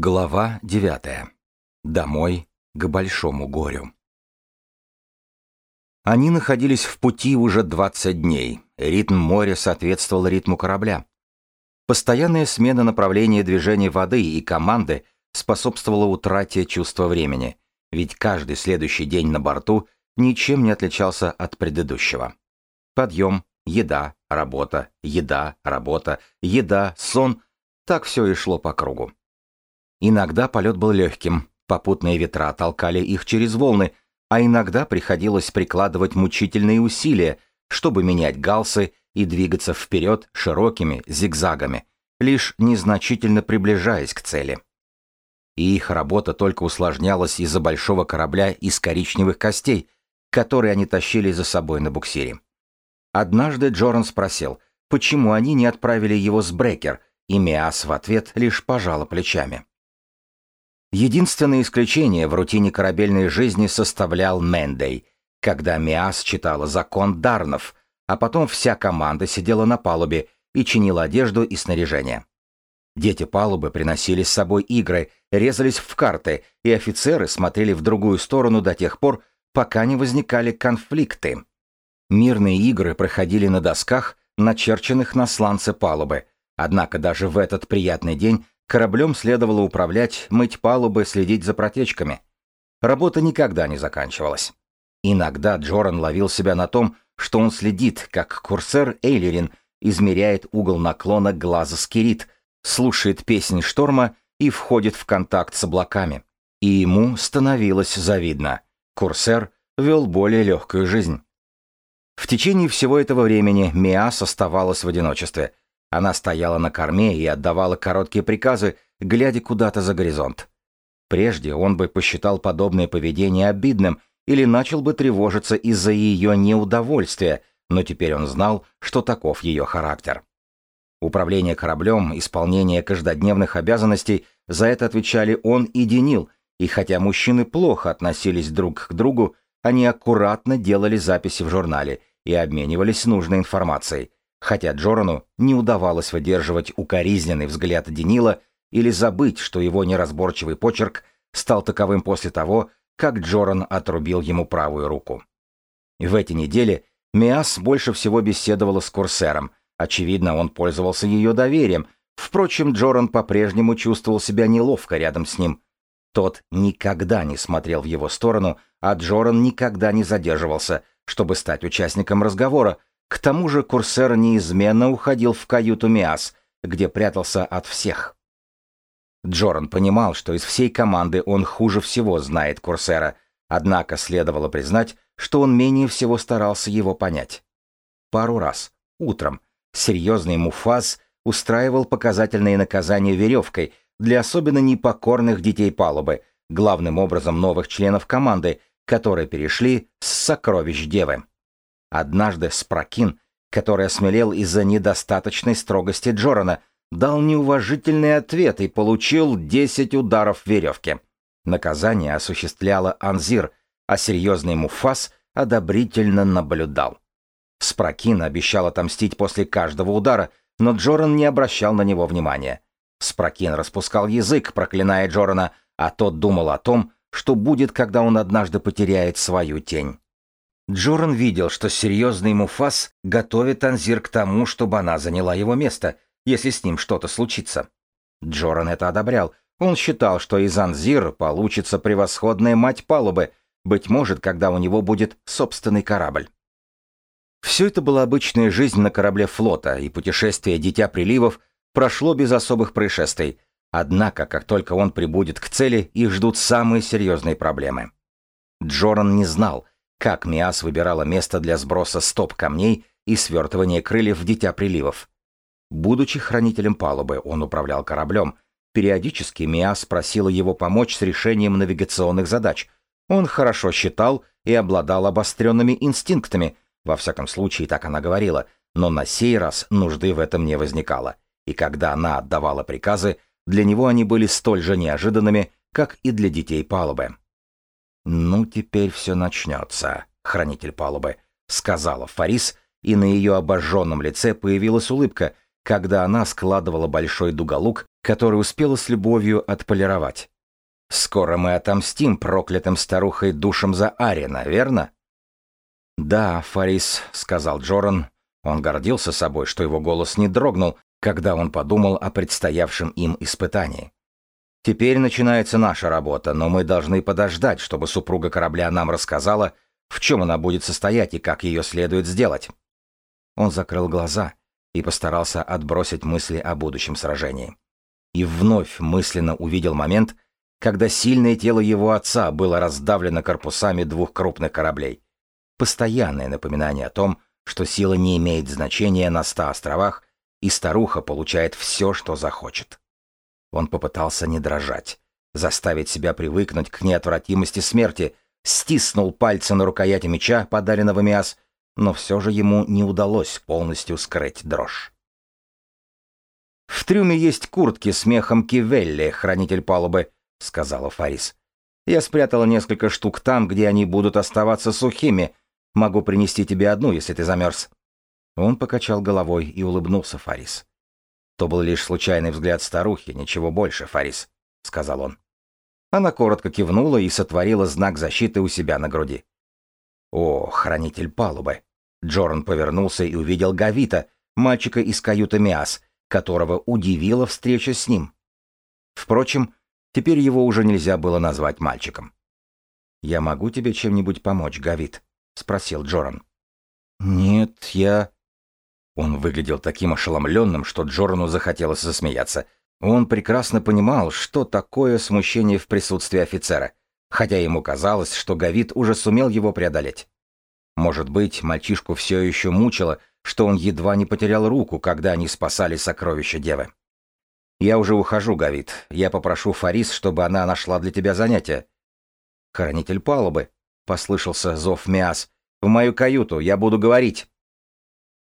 Глава 9. Домой к большому горю. Они находились в пути уже 20 дней. Ритм моря соответствовал ритму корабля. Постоянная смена направления движения воды и команды способствовала утрате чувства времени, ведь каждый следующий день на борту ничем не отличался от предыдущего. Подъем, еда, работа, еда, работа, еда, сон — так все и шло по кругу. Иногда полет был легким, попутные ветра толкали их через волны, а иногда приходилось прикладывать мучительные усилия, чтобы менять галсы и двигаться вперед широкими зигзагами, лишь незначительно приближаясь к цели. И их работа только усложнялась из-за большого корабля из коричневых костей, который они тащили за собой на буксире. Однажды Джоран спросил, почему они не отправили его с Брекер, и Миас в ответ лишь пожала плечами. Единственное исключение в рутине корабельной жизни составлял Мэндей, когда Миас читала закон Дарнов, а потом вся команда сидела на палубе и чинила одежду и снаряжение. Дети палубы приносили с собой игры, резались в карты, и офицеры смотрели в другую сторону до тех пор, пока не возникали конфликты. Мирные игры проходили на досках, начерченных на сланце палубы, однако даже в этот приятный день Кораблем следовало управлять, мыть палубы, следить за протечками. Работа никогда не заканчивалась. Иногда Джоран ловил себя на том, что он следит, как курсер Эйлерин измеряет угол наклона глаза Скирит, слушает песнь шторма и входит в контакт с облаками. И ему становилось завидно. Курсер вел более легкую жизнь. В течение всего этого времени Миас оставалась в одиночестве — она стояла на корме и отдавала короткие приказы, глядя куда-то за горизонт. Прежде он бы посчитал подобное поведение обидным или начал бы тревожиться из-за ее неудовольствия, но теперь он знал, что таков ее характер. Управление кораблем, исполнение каждодневных обязанностей, за это отвечали он и Денил, и хотя мужчины плохо относились друг к другу, они аккуратно делали записи в журнале и обменивались нужной информацией, хотя Джорану не удавалось выдерживать укоризненный взгляд Денила или забыть, что его неразборчивый почерк стал таковым после того, как Джоран отрубил ему правую руку. В эти недели Миас больше всего беседовала с Курсером, очевидно, он пользовался ее доверием, впрочем, Джоран по-прежнему чувствовал себя неловко рядом с ним. Тот никогда не смотрел в его сторону, а Джоран никогда не задерживался, чтобы стать участником разговора, к тому же Курсер неизменно уходил в каюту Миас, где прятался от всех. Джоран понимал, что из всей команды он хуже всего знает Курсера, однако следовало признать, что он менее всего старался его понять. Пару раз, утром, серьезный Муфас устраивал показательные наказания веревкой для особенно непокорных детей палубы, главным образом новых членов команды, которые перешли с сокровищ Девы. Однажды Спракин, который осмелел из-за недостаточной строгости Джорана, дал неуважительный ответ и получил 10 ударов веревки. Наказание осуществляла Анзир, а серьезный Муфас одобрительно наблюдал. Спракин обещал отомстить после каждого удара, но Джоран не обращал на него внимания. Спракин распускал язык, проклиная Джорана, а тот думал о том, что будет, когда он однажды потеряет свою тень. Джоран видел, что серьезный Муфас готовит Анзир к тому, чтобы она заняла его место, если с ним что-то случится. Джоран это одобрял. Он считал, что из Анзир получится превосходная мать палубы, быть может, когда у него будет собственный корабль. Все это была обычная жизнь на корабле флота, и путешествие Дитя Приливов прошло без особых происшествий. Однако, как только он прибудет к цели, их ждут самые серьезные проблемы. Джоран не знал, как Миас выбирала место для сброса стоп-камней и свертывания крыльев в дитя приливов. Будучи хранителем палубы, он управлял кораблем. Периодически Миас просила его помочь с решением навигационных задач. Он хорошо считал и обладал обостренными инстинктами, во всяком случае, так она говорила, но на сей раз нужды в этом не возникало. И когда она отдавала приказы, для него они были столь же неожиданными, как и для детей палубы. «Ну, теперь все начнется», — хранитель палубы, — сказала Фарис, и на ее обожженном лице появилась улыбка, когда она складывала большой дуголук, который успела с любовью отполировать. «Скоро мы отомстим проклятым старухой душам за Арина, верно?» «Да, Фарис», — сказал Джоран. Он гордился собой, что его голос не дрогнул, когда он подумал о предстоявшем им испытании. «Теперь начинается наша работа, но мы должны подождать, чтобы супруга корабля нам рассказала, в чем она будет состоять и как ее следует сделать». Он закрыл глаза и постарался отбросить мысли о будущем сражении. И вновь мысленно увидел момент, когда сильное тело его отца было раздавлено корпусами двух крупных кораблей. Постоянное напоминание о том, что сила не имеет значения на ста островах, и старуха получает все, что захочет. Он попытался не дрожать, заставить себя привыкнуть к неотвратимости смерти, стиснул пальцы на рукояти меча, подаренного Миас, но все же ему не удалось полностью скрыть дрожь. «В трюме есть куртки с мехом Кивелли, хранитель палубы», — сказала Фарис. «Я спрятала несколько штук там, где они будут оставаться сухими. Могу принести тебе одну, если ты замерз». Он покачал головой и улыбнулся Фарис. «То был лишь случайный взгляд старухи, ничего больше, Фарис», — сказал он. Она коротко кивнула и сотворила знак защиты у себя на груди. «О, хранитель палубы!» Джоран повернулся и увидел Гавита, мальчика из каюты Миас, которого удивила встреча с ним. Впрочем, теперь его уже нельзя было назвать мальчиком. «Я могу тебе чем-нибудь помочь, Гавит?» — спросил Джоран. «Нет, я...» Он выглядел таким ошеломленным, что Джорану захотелось засмеяться. Он прекрасно понимал, что такое смущение в присутствии офицера, хотя ему казалось, что Гавит уже сумел его преодолеть. Может быть, мальчишку все еще мучило, что он едва не потерял руку, когда они спасали сокровища девы. «Я уже ухожу, Гавит. Я попрошу Фарис, чтобы она нашла для тебя занятие». «Хранитель палубы», — послышался зов Миас. «В мою каюту, я буду говорить».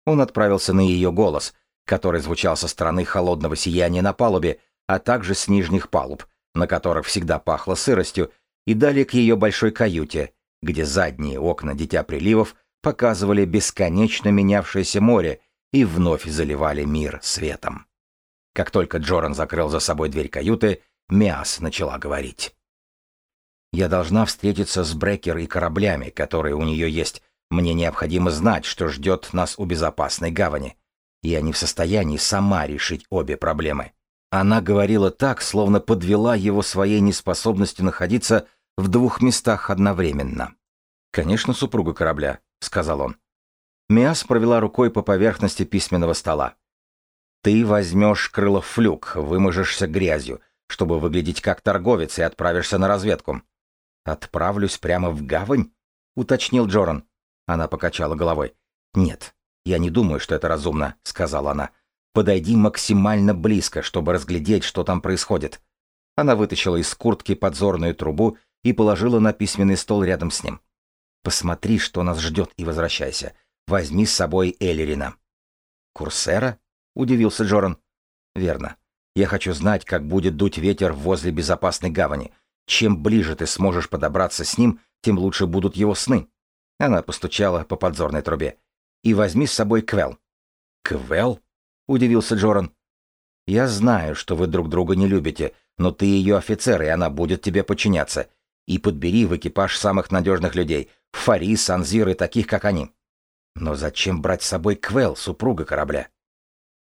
Он отправился на ее голос, который звучал со стороны холодного сияния на палубе, а также с нижних палуб, на которых всегда пахло сыростью, и далее к ее большой каюте, где задние окна Дитя Приливов показывали бесконечно менявшееся море и вновь заливали мир светом. Как только Джоран закрыл за собой дверь каюты, Миас начала говорить. «Я должна встретиться с Брекер и кораблями, которые у нее есть. Мне необходимо знать, что ждет нас у безопасной гавани. Я не в состоянии сама решить обе проблемы». Она говорила так, словно подвела его своей неспособностью находиться в двух местах одновременно. «Конечно, супруга корабля», — сказал он. Миас провела рукой по поверхности письменного стола. «Ты возьмешь крыло флюк, выможешься грязью, чтобы выглядеть как торговец, и отправишься на разведку». «Отправлюсь прямо в гавань?» — уточнил Джоран. Она покачала головой. «Нет, я не думаю, что это разумно», — сказала она. «Подойди максимально близко, чтобы разглядеть, что там происходит». Она вытащила из куртки подзорную трубу и положила на письменный стол рядом с ним. «Посмотри, что нас ждет, и возвращайся. Возьми с собой Эллирина». «Курсера?» — удивился Джоран. «Верно. Я хочу знать, как будет дуть ветер возле безопасной гавани. Чем ближе ты сможешь подобраться с ним, тем лучше будут его сны». Она постучала по подзорной трубе. «И возьми с собой Квел». «Квел?» — удивился Джоран. «Я знаю, что вы друг друга не любите, но ты ее офицер, и она будет тебе подчиняться и подбери в экипаж самых надежных людей, Фарис, Анзир и таких, как они. Но зачем брать с собой Квел, супруга корабля?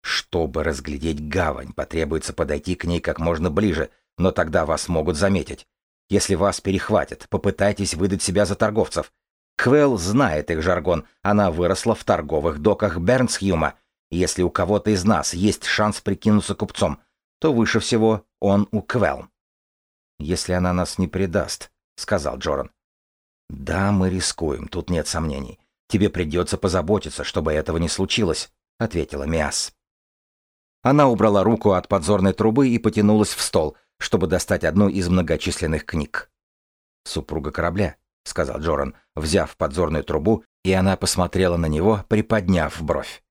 Чтобы разглядеть гавань, потребуется подойти к ней как можно ближе, но тогда вас могут заметить. Если вас перехватят, попытайтесь выдать себя за торговцев. Квел знает их жаргон, она выросла в торговых доках Бернсхюма. Если у кого-то из нас есть шанс прикинуться купцом, то выше всего он у Квел. Если она нас не предаст, — сказал Джоран. «Да, мы рискуем, тут нет сомнений. Тебе придется позаботиться, чтобы этого не случилось», — ответила Миас. Она убрала руку от подзорной трубы и потянулась в стол, чтобы достать одну из многочисленных книг. «Супруга корабля», — сказал Джоран, взяв подзорную трубу, и она посмотрела на него, приподняв бровь.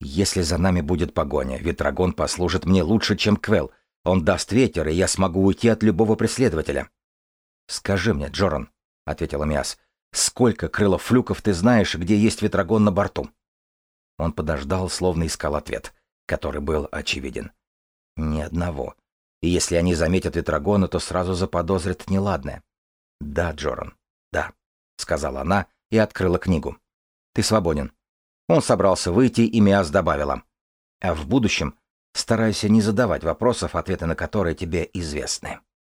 «Если за нами будет погоня, Ветрогон послужит мне лучше, чем Квел. Он даст ветер, и я смогу уйти от любого преследователя». «Скажи мне, Джоран», — ответила Миас, — «сколько крылов флюков ты знаешь, где есть ветрогон на борту?» Он подождал, словно искал ответ. который был очевиден. Ни одного. И если они заметят Ветрогона, то сразу заподозрят неладное. «Да, Джоран, да», — сказала она и открыла книгу. «Ты свободен». Он собрался выйти, и Миас добавила. «А в будущем старайся не задавать вопросов, ответы на которые тебе известны».